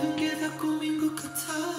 together comigo catar